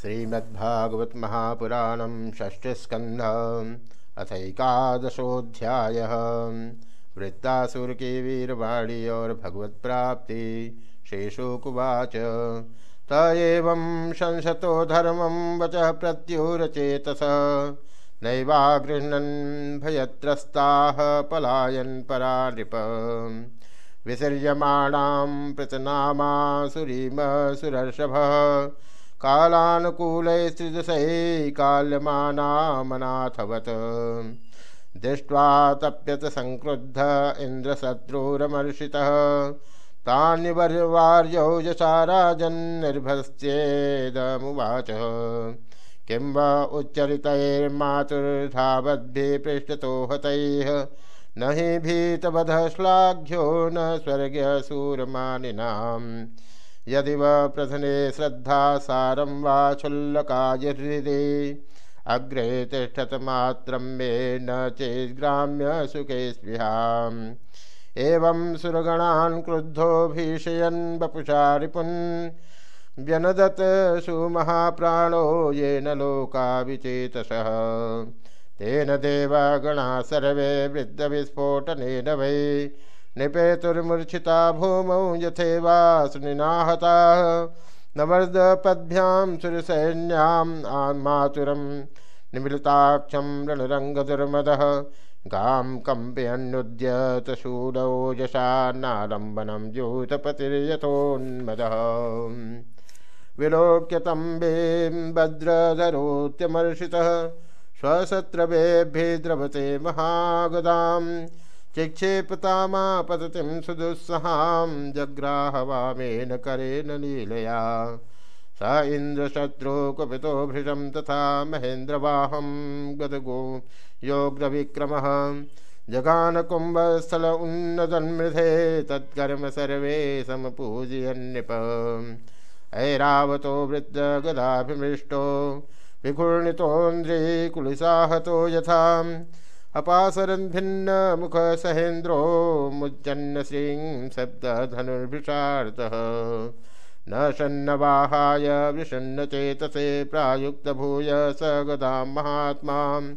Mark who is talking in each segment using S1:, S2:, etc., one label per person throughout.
S1: श्रीमद्भागवत महापुराणम षष्ठस्कंध अथकादशोध्याय वृत्तासुर की वीरवाणी और भगवत प्राप्ति शेषुकुवाच त एवं धर्म वच प्रत्युरचेतस। नैवा गृह्णन् भयत्रस्ताः पलायन् परा नृप विसर्यमाणां प्रतनामासुरीमसुरर्षभः। कालानुकूलैस्त्रिदशैकाल्यमानामनाथवत् दृष्ट्वा तप्यत संक्रुद्ध इन्द्रशत्रुरमर्षितः। तान्यवर्यवार्यौजसा राजन्निर्भस्येदमुवाच किं वा उच्चरितैर्मातुर्धावद्भिः पृष्ठतो हतैः। न हि भीतवधश्लाघ्यो न स्वर्गसूरमानिनाम् यदि व प्रधने श्रद्धा सारं वा क्षुल्लकाय हृदि अग्रे तिष्ठतमात्रं मे न चेद्ग्राम्य सुखे स्पृहाम्। एवं सुरगणान् क्रुद्धो भीषयन् वपुषा रिपुन् व्यनदत् सुमहाप्राणो येन लोका तेन देवागणा सर्वे वृद्धविस्फोटनेन वै। निपेतुर्मूर्छिता भूमौ यथेवासुनिनाहताः नवर्दपद्भ्यां सुरसैन्याम् आमातुरं निमिलिताक्षं रणरङ्गदुर्मदः गां कम्पयन्नुद्यतशूलौ यशान्नालम्बनं द्यूतपतिर्यथोन्मदः विलोक्य तं वें भद्रधरोत्यमर्षितः स्वशत्रवेभ्ये द्रवते महागदाम् चिक्षेपतामापततिं सुदुस्सहां जग्राहवामेन करेण लीलया स इन्द्रशत्रुकुपितो भृशं तथा महेन्द्रवाहं गदगो योग्रविक्रमः। जगानकुम्भस्थल उन्नतन्मृधे तत्कर्म सर्वे समपूजयन्नृप। ऐरावतो वृद्धगदाभिमृष्टो विघूर्णितोन्द्रीकुलिसाहतो यथा। अपासरन् भिन्न मुख सहेन्द्रो मुज्जन्न श्रीं शब्दधनुर्भिषार्तः। न शन्नवाहाय विषन्न चेतसे प्रायुक्तभूय स गदां महात्माम्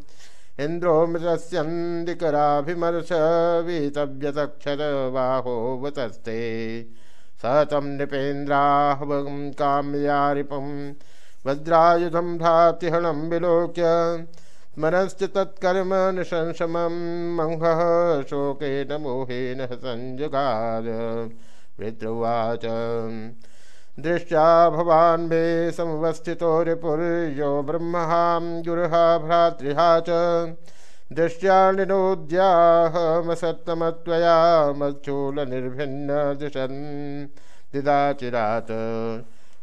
S1: इन्द्रो मृतस्यन्दिकराभिमर्श वीतव्यतक्षरवाहो वतस्ते स तं नृपेन्द्राहवं काम्यारिपं। वज्रायुधं भ्रातिहणं विलोक्य स्मरश्च तत्कर्म निशंसमं मङ्घः शोकेन मोहेन संजगाद वृत्रुवाच दृष्ट्या भवान् मे समवस्थितो रिपुर्यो ब्रह्महां गुरुहा भ्रातृहा च। दृष्ट्या निनोद्याहमसत्तमत्वया मच्छूलनिर्भिन्न दिशन् दिदाचिरात्।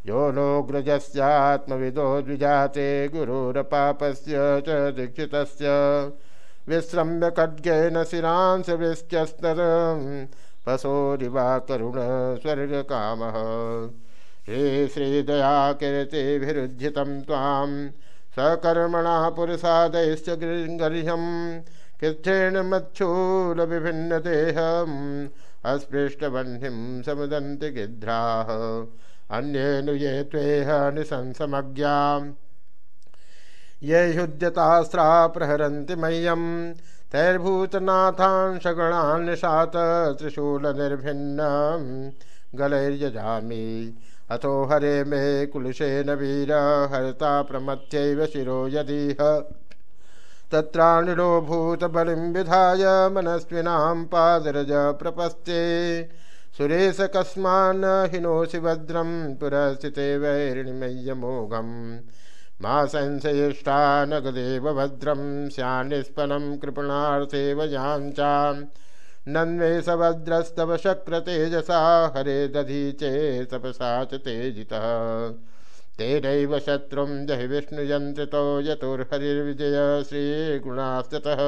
S1: यो नोग्रजस्यात्मविदो द्विजाते गुरुरपापस्य च दीक्षितस्य। विश्रम्य खड्गेन शिरांशवृश्चस्तरं पशोरिवा करुण स्वर्गकामः। श्रीश्रीदयाकीर्तिभिरुज्झितं त्वां सकर्मणा पुरुषादयश्च गर्ह्यं कृच्छेण मच्छूलविभिन्नदेहम् अस्पृष्टवह्निं समुदन्ति गिध्राः अन्येनु ये त्वेह निशंसमज्ञाम् ये युध्यतास्त्रा प्रहरन्ति मह्यं तैर्भूतनाथान् सगणान् निशात त्रिशूलनिर्भिन्नं गलैर्यजामि। अथो हरे मे कुलशेन वीर हरता प्रमथ्यैव शिरो यदीह। तत्राणिनो भूतबलिं विधाय मनस्विनां पादरज प्रपस्ते सुरेश कस्मान हिनोसि भद्रम पुरस्थिते वैरिणिमय्यमोघं मा संशयिष्ठा नगदेव भद्रम श्यास्फलम कृपणार्थे वाचा नन्वे सभद्रस्तव शक्र तेजसा हरे दधी चेतपसा च तेजितः। तेनैव शत्रुं जहि विष्णुयन्त्रितो यतुर्हरिर्विजय श्रीगुणास्ततः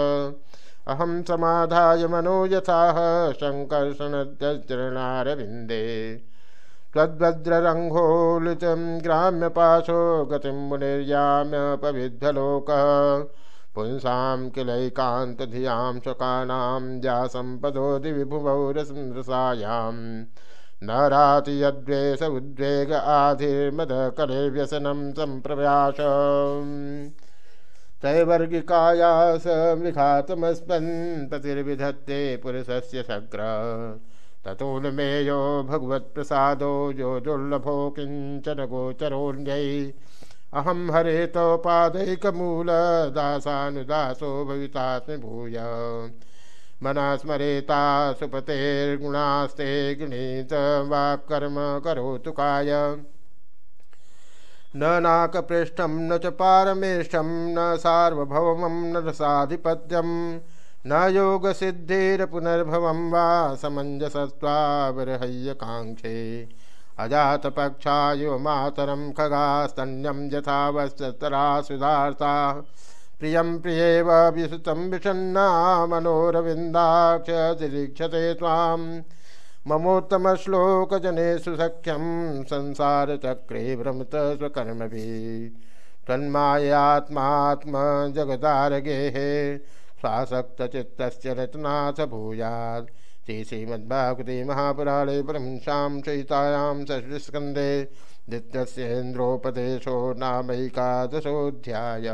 S1: अहम समाधाय मनो यथाह शङ्कर्षणचरणारविन्दे त्वद्भद्ररङ्घोलितं ग्राम्यपाशो गतिं मुनिर्याम्यपविद्धलोकः पुंसां किलैकान्तधियाँ शकानां या सम्पदो दिविभुवौ रसायां न राति यद्वेष उद्वेग आधिर्मद कलेर्व्यसनं सम्प्रव्यास तैवर्गिकायास मृघातमस्मन् पतिर्विधत्ते पुरुषस्य शग्र। ततोन्मेयो भगवत्प्रसादो यो दुर्लभो किंचन गोचरोऽन्यै। अहं हरे तव पादैकमूलदासानुदासो भवितास्मि भूय मना स्मरेता सुपतेर्गुणास्ते गृणीत वाक्कर्म करोतु काय। न नाकपृष्ठं न च पारमेष्ठं, न सार्वभौमं, न साधिपत्यं न योगसिद्धिर्पुनर्भवं वा समञ्जसत्वावरहय्यकाङ्क्षे। अजातपक्षायो मातरं खगास्तन्यं यथावस्तरा सुधार्ता प्रियं प्रियेव विसुतं विषन्ना मनोरविन्दाक्ष तिरीक्षते त्वाम्। ममोत्तमश्लोकजनेषु सख्यं संसारचक्रे भ्रमत स्वकर्मभिः। तन्मायात्मात्मजगदारगेः स्वासक्तचित्तस्य रत्नाथ भूयात्। श्री श्रीमद्भागवते महापुराणे ब्रह्मशां चयितायां षष्ठस्कन्धे नित्यस्येन्द्रोपदेशो नामैकादशोऽध्याय